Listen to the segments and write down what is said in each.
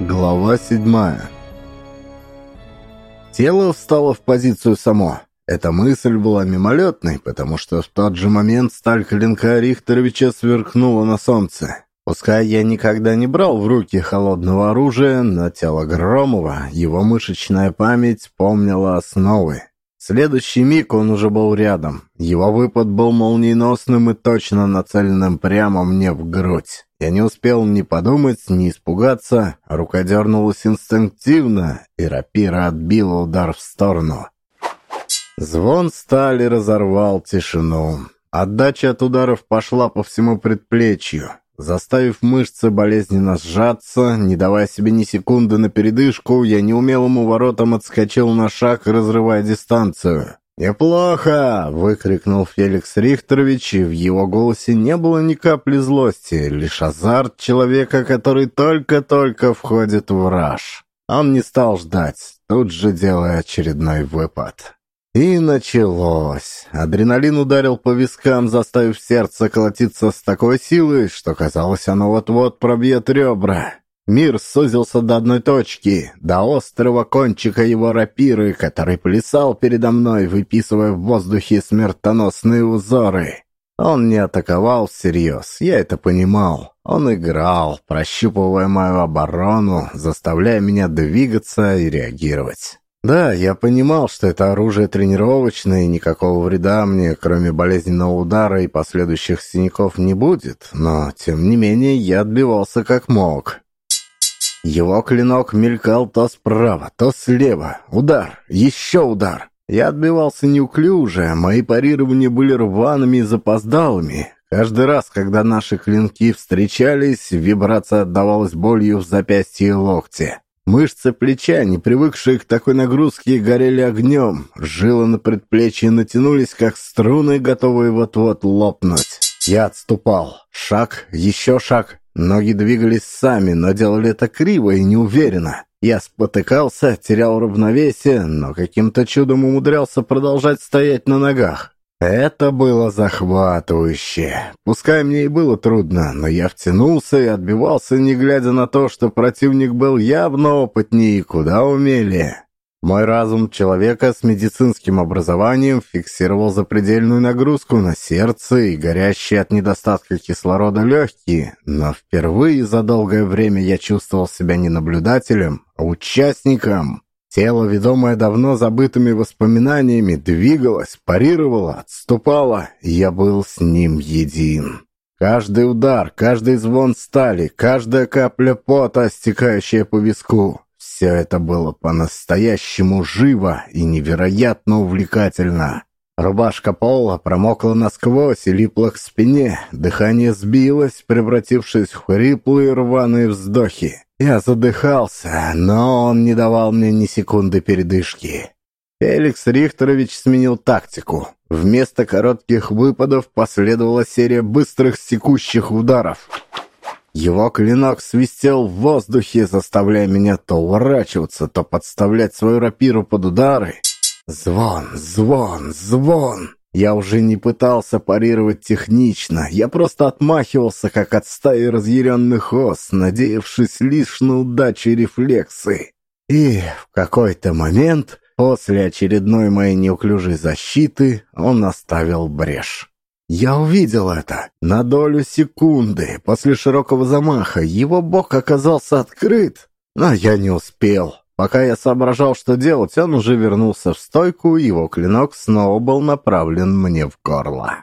Глава седьмая Тело встало в позицию само. Эта мысль была мимолетной, потому что в тот же момент сталь клинка Рихтеровича сверкнула на солнце. Пускай я никогда не брал в руки холодного оружия, но тело Громова, его мышечная память помнила основы. Следующий миг он уже был рядом. Его выпад был молниеносным и точно нацеленным прямо мне в грудь. Я не успел ни подумать, ни испугаться, рука дернулась инстинктивно, и рапира отбила удар в сторону. Звон стали разорвал тишину. Отдача от ударов пошла по всему предплечью, заставив мышцы болезненно сжаться, не давая себе ни секунды на передышку, я неумелым уворотом отскочил на шаг, разрывая дистанцию. «Неплохо!» — выкрикнул Феликс Рихтерович, и в его голосе не было ни капли злости, лишь азарт человека, который только-только входит в раж. Он не стал ждать, тут же делая очередной выпад. И началось. Адреналин ударил по вискам, заставив сердце колотиться с такой силой, что казалось, оно вот-вот пробьет ребра. Мир сузился до одной точки, до острого кончика его рапиры, который плясал передо мной, выписывая в воздухе смертоносные узоры. Он не атаковал всерьез, я это понимал. Он играл, прощупывая мою оборону, заставляя меня двигаться и реагировать. Да, я понимал, что это оружие тренировочное, и никакого вреда мне, кроме болезненного удара и последующих синяков, не будет, но, тем не менее, я отбивался как мог. Его клинок мелькал то справа, то слева. Удар, еще удар. Я отбивался неуклюже, мои парирования были рваными и запоздалыми. Каждый раз, когда наши клинки встречались, вибрация отдавалась болью в запястье и локте. Мышцы плеча, не привыкшие к такой нагрузке, горели огнем. Жилы на предплечье натянулись, как струны, готовые вот-вот лопнуть. Я отступал. Шаг, еще шаг. Ноги двигались сами, но делали это криво и неуверенно. Я спотыкался, терял равновесие, но каким-то чудом умудрялся продолжать стоять на ногах. Это было захватывающе. Пускай мне и было трудно, но я втянулся и отбивался, не глядя на то, что противник был явно опытнее и куда умелее. Мой разум человека с медицинским образованием фиксировал запредельную нагрузку на сердце и горящие от недостатка кислорода легкие, но впервые за долгое время я чувствовал себя не наблюдателем, а участником. Тело, ведомое давно забытыми воспоминаниями, двигалось, парировало, отступало, я был с ним един. Каждый удар, каждый звон стали, каждая капля пота, стекающая по виску, все это было по-настоящему живо и невероятно увлекательно. Рубашка Пола промокла насквозь и липла к спине, дыхание сбилось, превратившись в хриплые рваные вздохи. Я задыхался, но он не давал мне ни секунды передышки. Феликс Рихтерович сменил тактику. Вместо коротких выпадов последовала серия быстрых секущих ударов. Его клинок свистел в воздухе, заставляя меня то уворачиваться, то подставлять свою рапиру под удары. Звон, звон, звон. Я уже не пытался парировать технично, я просто отмахивался, как от стаи разъяренных ос, надеявшись лишь на удачу и рефлексы. И в какой-то момент, после очередной моей неуклюжей защиты, он оставил брешь. Я увидел это. На долю секунды после широкого замаха его бок оказался открыт, но я не успел. Пока я соображал, что делать, он уже вернулся в стойку, и его клинок снова был направлен мне в горло.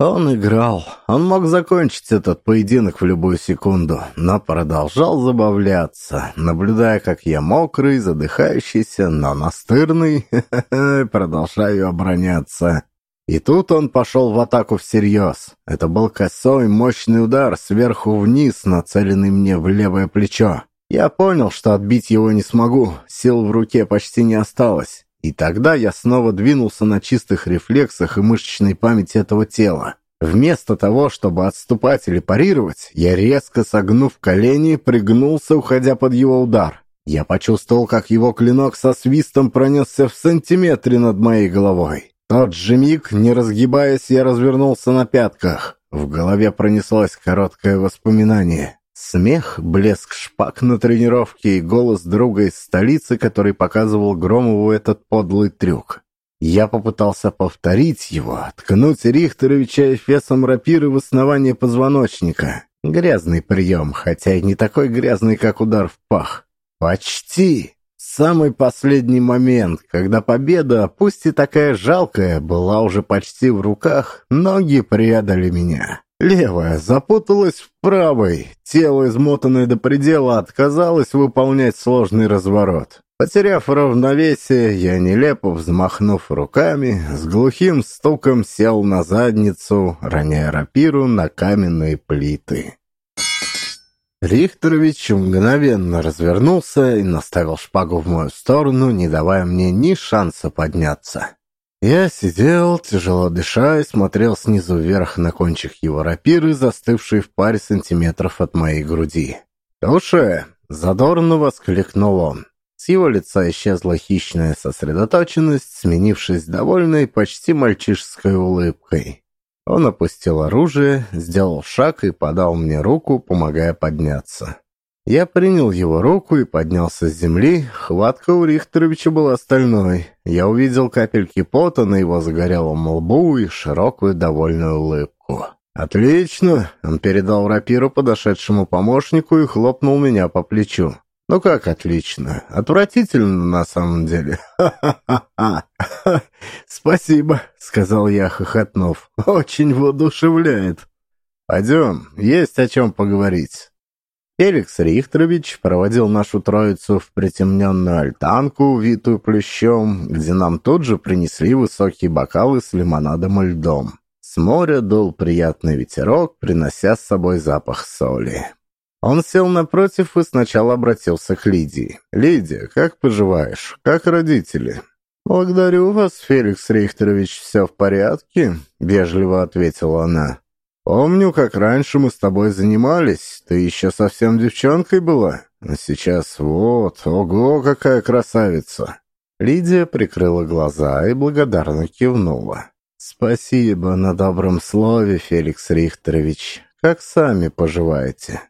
Он играл. Он мог закончить этот поединок в любую секунду, но продолжал забавляться, наблюдая, как я мокрый, задыхающийся, но настырный, продолжаю обороняться. И тут он пошел в атаку всерьез. Это был косой, мощный удар сверху вниз, нацеленный мне в левое плечо. Я понял, что отбить его не смогу, сил в руке почти не осталось. И тогда я снова двинулся на чистых рефлексах и мышечной памяти этого тела. Вместо того, чтобы отступать или парировать, я резко согнув колени, пригнулся, уходя под его удар. Я почувствовал, как его клинок со свистом пронесся в сантиметре над моей головой тот же миг, не разгибаясь, я развернулся на пятках. В голове пронеслось короткое воспоминание. Смех, блеск шпаг на тренировке и голос друга из столицы, который показывал Громову этот подлый трюк. Я попытался повторить его, ткнуть Рихтеровича эфесом рапиры в основание позвоночника. Грязный прием, хотя и не такой грязный, как удар в пах. Почти. Самый последний момент, когда победа, пусть и такая жалкая, была уже почти в руках, ноги предали меня. Левая запуталась в правой, тело, измотанное до предела, отказалось выполнять сложный разворот. Потеряв равновесие, я, нелепо взмахнув руками, с глухим стуком сел на задницу, роняя рапиру на каменные плиты. Рихтерович мгновенно развернулся и наставил шпагу в мою сторону, не давая мне ни шанса подняться. Я сидел, тяжело дыша, и смотрел снизу вверх на кончик его рапиры, застывший в паре сантиметров от моей груди. «Туше!» — задорно воскликнул он. С его лица исчезла хищная сосредоточенность, сменившись довольной, почти мальчишеской улыбкой. Он опустил оружие, сделал шаг и подал мне руку, помогая подняться. Я принял его руку и поднялся с земли. Хватка у Рихтеровича была стальной. Я увидел капельки пота на его загорелом лбу и широкую довольную улыбку. «Отлично!» Он передал рапиру подошедшему помощнику и хлопнул меня по плечу. «Ну как отлично? Отвратительно на самом деле. Ха-ха-ха! Спасибо!» — сказал я, хохотнув. «Очень воодушевляет!» «Пойдем, есть о чем поговорить». Феликс Рихтерович проводил нашу троицу в притемненную альтанку, увитую плющом, где нам тут же принесли высокие бокалы с лимонадом и льдом. С моря дул приятный ветерок, принося с собой запах соли. Он сел напротив и сначала обратился к Лидии. «Лидия, как поживаешь? Как родители?» «Благодарю вас, Феликс Рихтерович, все в порядке?» — вежливо ответила она. Помню, как раньше мы с тобой занимались. Ты еще совсем девчонкой была. А сейчас вот, ого, какая красавица!» Лидия прикрыла глаза и благодарно кивнула. «Спасибо на добром слове, Феликс Рихтерович. Как сами поживаете?»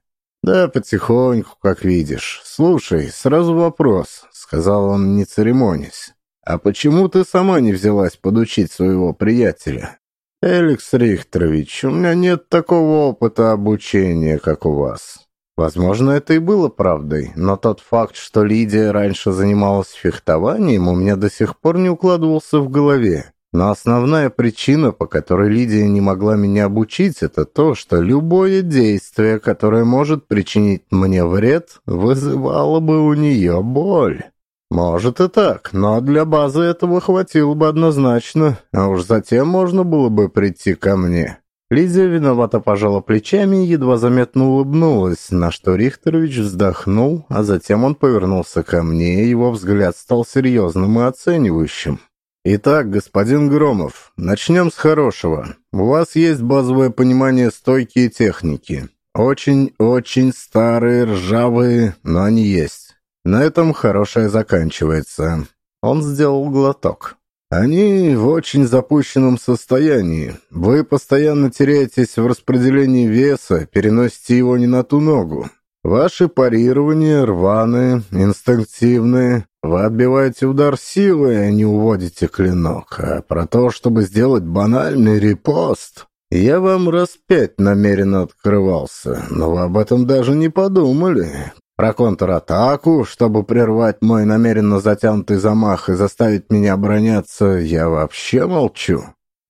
«Да, потихоньку, как видишь. Слушай, сразу вопрос», — сказал он, не церемонясь. «А почему ты сама не взялась подучить своего приятеля?» «Эликс Рихтерович, у меня нет такого опыта обучения, как у вас». Возможно, это и было правдой, но тот факт, что Лидия раньше занималась фехтованием, у меня до сих пор не укладывался в голове. Но основная причина, по которой Лидия не могла меня обучить, это то, что любое действие, которое может причинить мне вред, вызывало бы у нее боль. «Может и так, но для базы этого хватило бы однозначно, а уж затем можно было бы прийти ко мне». Лидия виновато пожала плечами и едва заметно улыбнулась, на что Рихтерович вздохнул, а затем он повернулся ко мне, и его взгляд стал серьезным и оценивающим. «Итак, господин Громов, начнем с хорошего. У вас есть базовое понимание стойки и техники. Очень-очень старые, ржавые, но они есть. На этом хорошее заканчивается. Он сделал глоток. Они в очень запущенном состоянии. Вы постоянно теряетесь в распределении веса, переносите его не на ту ногу. Ваши парирования рваные, инстинктивные. Вы отбиваете удар силой, а не уводите клинок. А про то, чтобы сделать банальный репост... Я вам раз пять намеренно открывался, но вы об этом даже не подумали. Про контратаку, чтобы прервать мой намеренно затянутый замах и заставить меня обороняться, я вообще молчу.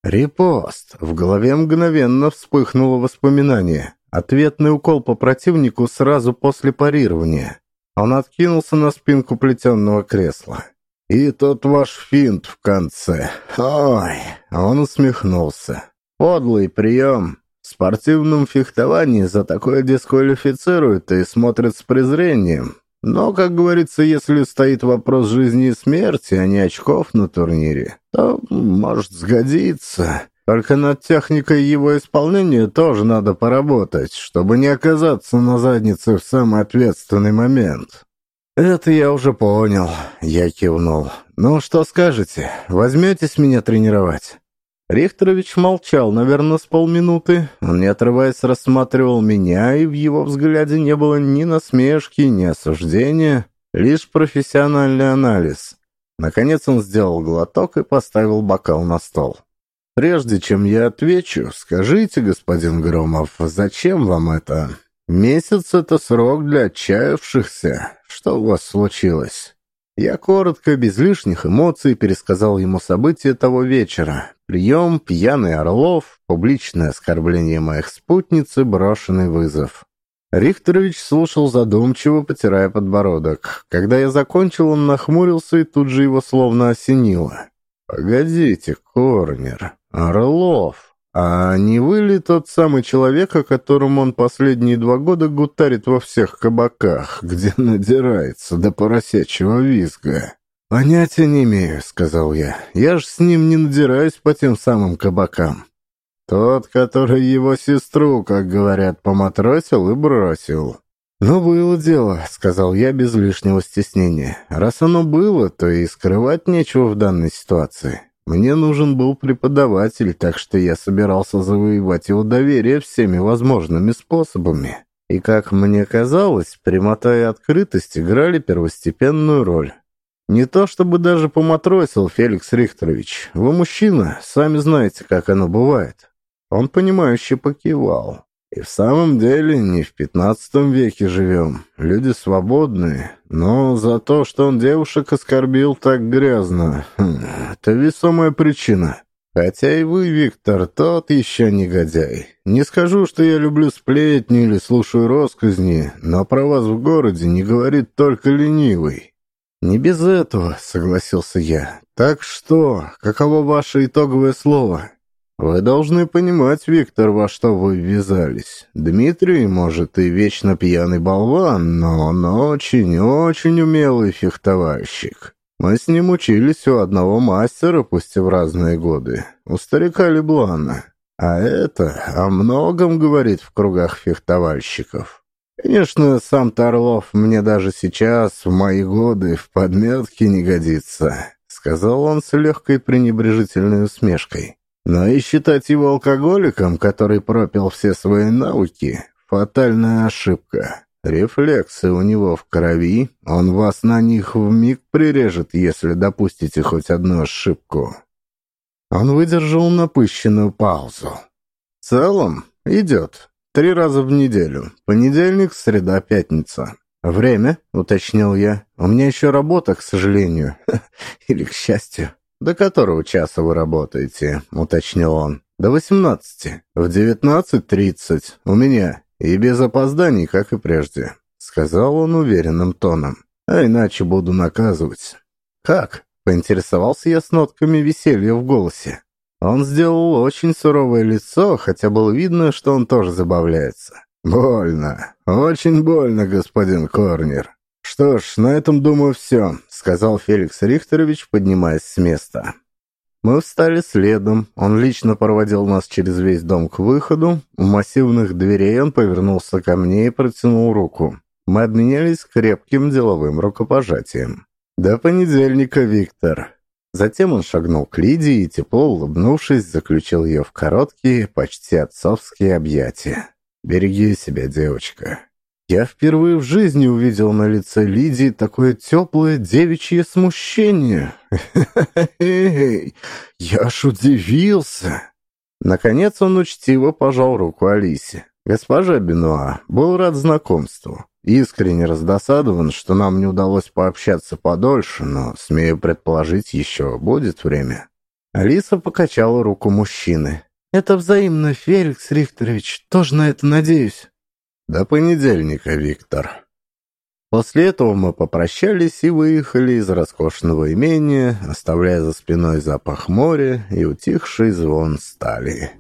Репост. В голове мгновенно вспыхнуло воспоминание. Ответный укол по противнику сразу после парирования. Он откинулся на спинку плетенного кресла. «И тот ваш финт в конце. Ой!» Он усмехнулся. «Подлый прием. В спортивном фехтовании за такое дисквалифицируют и смотрят с презрением. Но, как говорится, если стоит вопрос жизни и смерти, а не очков на турнире, то, может, сгодится. Только над техникой его исполнения тоже надо поработать, чтобы не оказаться на заднице в самый ответственный момент. «Это я уже понял», — я кивнул. «Ну, что скажете? Возьметесь меня тренировать?» Рихтерович молчал, наверное, с полминуты. Он, не отрываясь, рассматривал меня, и в его взгляде не было ни насмешки, ни осуждения, лишь профессиональный анализ. Наконец он сделал глоток и поставил бокал на стол. «Прежде чем я отвечу, скажите, господин Громов, зачем вам это? Месяц — это срок для отчаявшихся. Что у вас случилось?» Я коротко, без лишних эмоций, пересказал ему события того вечера. Прием, пьяный Орлов, публичное оскорбление моих спутниц и брошенный вызов. Рихтерович слушал задумчиво, потирая подбородок. Когда я закончил, он нахмурился и тут же его словно осенило. «Погодите, Корнер, Орлов, а не вы ли тот самый человек, о котором он последние два года гутарит во всех кабаках, где надирается до поросячьего визга? Понятия не имею, сказал я. Я ж с ним не надираюсь по тем самым кабакам. Тот, который его сестру, как говорят, поматросил и бросил. «Ну, было дело», — сказал я без лишнего стеснения. «Раз оно было, то и скрывать нечего в данной ситуации. Мне нужен был преподаватель, так что я собирался завоевать его доверие всеми возможными способами. И, как мне казалось, прямота и открытость играли первостепенную роль. Не то чтобы даже поматросил Феликс Рихтерович. Вы мужчина, сами знаете, как оно бывает. Он понимающе покивал. И в самом деле не в пятнадцатом веке живем. Люди свободные. Но за то, что он девушек оскорбил так грязно, хм, это весомая причина. Хотя и вы, Виктор, тот еще негодяй. Не скажу, что я люблю сплетни или слушаю росказни, но про вас в городе не говорит только ленивый. «Не без этого», — согласился я. «Так что, каково ваше итоговое слово?» «Вы должны понимать, Виктор, во что вы ввязались. Дмитрий, может, и вечно пьяный болван, но он очень-очень умелый фехтовальщик. Мы с ним учились у одного мастера, пусть и в разные годы, у старика Леблана. А это о многом говорит в кругах фехтовальщиков. Конечно, сам Торлов мне даже сейчас, в мои годы, в подметке не годится», — сказал он с легкой пренебрежительной усмешкой. Но и считать его алкоголиком, который пропил все свои науки, фатальная ошибка. Рефлексы у него в крови, он вас на них вмиг прирежет, если допустите хоть одну ошибку. Он выдержал напыщенную паузу. В целом, идет. Три раза в неделю. Понедельник, среда, пятница. Время, уточнил я. У меня еще работа, к сожалению. Или к счастью. «До которого часа вы работаете?» — уточнил он. «До восемнадцати. В девятнадцать тридцать. У меня. И без опозданий, как и прежде», — сказал он уверенным тоном. «А иначе буду наказывать». «Как?» — поинтересовался я с нотками веселья в голосе. Он сделал очень суровое лицо, хотя было видно, что он тоже забавляется. «Больно. Очень больно, господин Корнер. Что ж, на этом, думаю, все сказал Феликс Рихтерович, поднимаясь с места. Мы встали следом. Он лично проводил нас через весь дом к выходу. У массивных дверей он повернулся ко мне и протянул руку. Мы обменялись крепким деловым рукопожатием. «До понедельника, Виктор». Затем он шагнул к Лидии и, тепло улыбнувшись, заключил ее в короткие, почти отцовские объятия. «Береги себя, девочка. Я впервые в жизни увидел на лице Лидии такое теплое девичье смущение. Я аж удивился. Наконец он учтиво пожал руку Алисе. «Госпожа Бенуа, был рад знакомству. Искренне раздосадован, что нам не удалось пообщаться подольше, но, смею предположить, еще будет время». Алиса покачала руку мужчины. «Это взаимно, Феликс Рихтерович. Тоже на это надеюсь». «До понедельника, Виктор». После этого мы попрощались и выехали из роскошного имения, оставляя за спиной запах моря и утихший звон стали.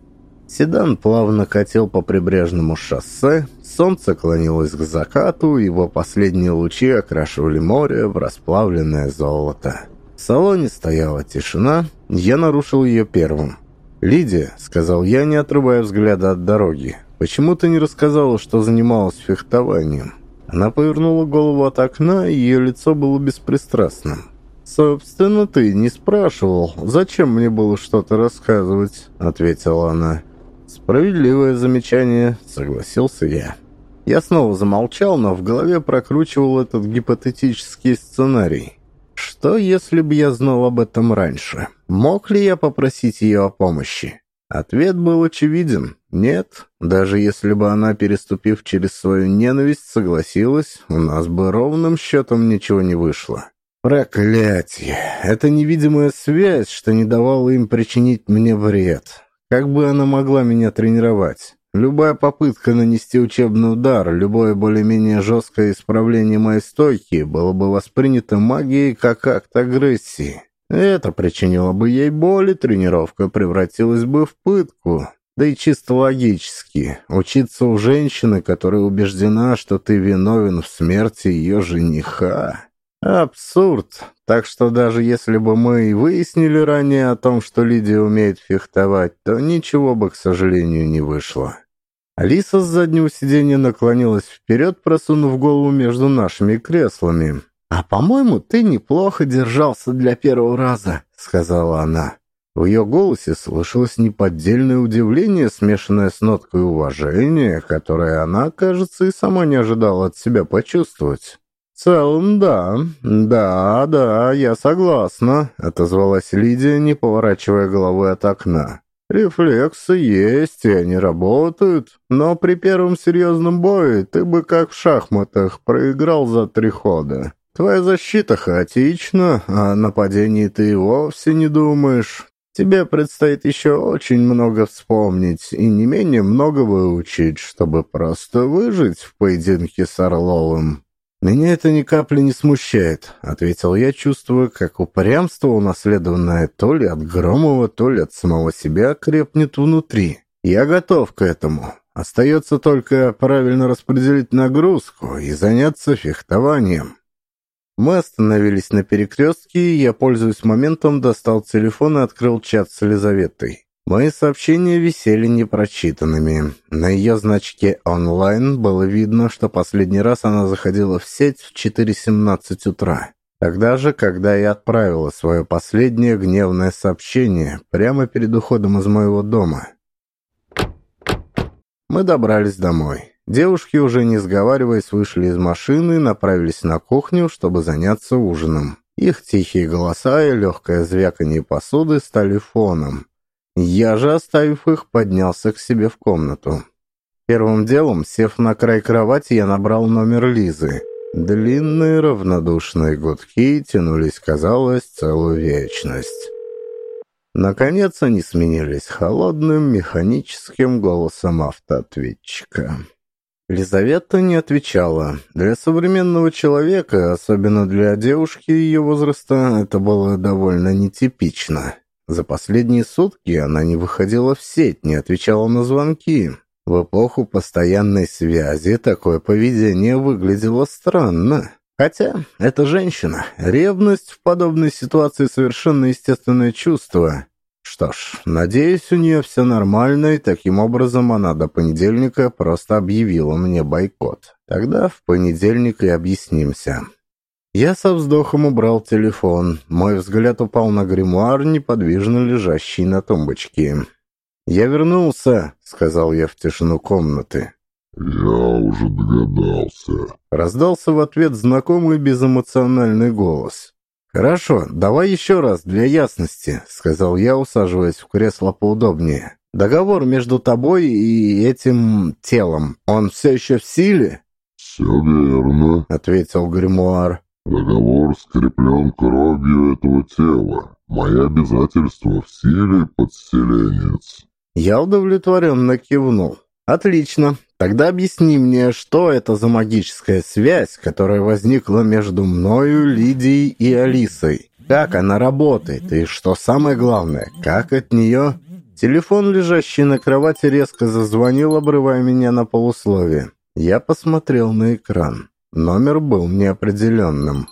Седан плавно катил по прибрежному шоссе, солнце клонилось к закату, его последние лучи окрашивали море в расплавленное золото. В салоне стояла тишина, я нарушил ее первым. «Лидия», — сказал я, не отрывая взгляда от дороги, Почему ты не рассказала, что занималась фехтованием?» Она повернула голову от окна, и ее лицо было беспристрастным. «Собственно, ты не спрашивал, зачем мне было что-то рассказывать?» — ответила она. «Справедливое замечание», — согласился я. Я снова замолчал, но в голове прокручивал этот гипотетический сценарий. Что, если бы я знал об этом раньше? Мог ли я попросить ее о помощи? Ответ был очевиден. Нет, даже если бы она, переступив через свою ненависть, согласилась, у нас бы ровным счетом ничего не вышло. Проклятие! Это невидимая связь, что не давала им причинить мне вред. Как бы она могла меня тренировать? Любая попытка нанести учебный удар, любое более-менее жесткое исправление моей стойки было бы воспринято магией как акт агрессии. Это причинило бы ей боль, и тренировка превратилась бы в пытку. Да и чисто логически, учиться у женщины, которая убеждена, что ты виновен в смерти ее жениха. Абсурд. Так что даже если бы мы и выяснили ранее о том, что Лидия умеет фехтовать, то ничего бы, к сожалению, не вышло. Алиса с заднего сиденья наклонилась вперед, просунув голову между нашими креслами. «А, по-моему, ты неплохо держался для первого раза», — сказала она. В ее голосе слышалось неподдельное удивление, смешанное с ноткой уважения, которое она, кажется, и сама не ожидала от себя почувствовать. «В целом, да, да, да, я согласна», — отозвалась Лидия, не поворачивая головы от окна. «Рефлексы есть, и они работают, но при первом серьезном бое ты бы, как в шахматах, проиграл за три хода. Твоя защита хаотична, а о нападении ты и вовсе не думаешь. Тебе предстоит еще очень много вспомнить и не менее много выучить, чтобы просто выжить в поединке с Орловым». «Меня это ни капли не смущает», — ответил я, чувствуя, как упрямство, унаследованное то ли от Громова, то ли от самого себя, крепнет внутри. «Я готов к этому. Остается только правильно распределить нагрузку и заняться фехтованием». Мы остановились на перекрестке, и я, пользуясь моментом, достал телефон и открыл чат с Елизаветой. Мои сообщения висели непрочитанными. На ее значке «онлайн» было видно, что последний раз она заходила в сеть в 4.17 утра. Тогда же, когда я отправила свое последнее гневное сообщение прямо перед уходом из моего дома. Мы добрались домой. Девушки, уже не сговариваясь, вышли из машины и направились на кухню, чтобы заняться ужином. Их тихие голоса и легкое звяканье посуды стали фоном. Я же, оставив их, поднялся к себе в комнату. Первым делом, сев на край кровати, я набрал номер Лизы. Длинные равнодушные гудки тянулись, казалось, целую вечность. Наконец они сменились холодным механическим голосом автоответчика. Лизавета не отвечала. Для современного человека, особенно для девушки ее возраста, это было довольно нетипично. За последние сутки она не выходила в сеть, не отвечала на звонки. В эпоху постоянной связи такое поведение выглядело странно. Хотя это женщина. Ревность в подобной ситуации совершенно естественное чувство. Что ж, надеюсь, у нее все нормально, и таким образом она до понедельника просто объявила мне бойкот. Тогда в понедельник и объяснимся. Я со вздохом убрал телефон. Мой взгляд упал на гримуар, неподвижно лежащий на тумбочке. «Я вернулся», — сказал я в тишину комнаты. «Я уже догадался», — раздался в ответ знакомый безэмоциональный голос. «Хорошо, давай еще раз, для ясности», — сказал я, усаживаясь в кресло поудобнее. «Договор между тобой и этим телом, он все еще в силе?» «Все верно», — ответил гримуар. Договор скреплен кровью этого тела. Мои обязательства в силе, подселенец. Я удовлетворенно кивнул. Отлично. Тогда объясни мне, что это за магическая связь, которая возникла между мною, Лидией и Алисой? Как она работает? И что самое главное, как от нее... Телефон, лежащий на кровати, резко зазвонил, обрывая меня на полусловие. Я посмотрел на экран. Номер был неопределенным.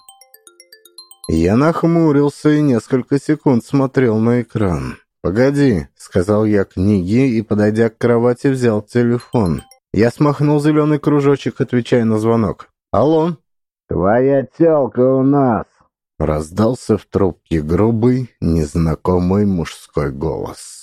Я нахмурился и несколько секунд смотрел на экран. «Погоди», — сказал я книге и, подойдя к кровати, взял телефон. Я смахнул зеленый кружочек, отвечая на звонок. «Алло?» «Твоя телка у нас», Раздался в трубке грубый, незнакомый мужской голос.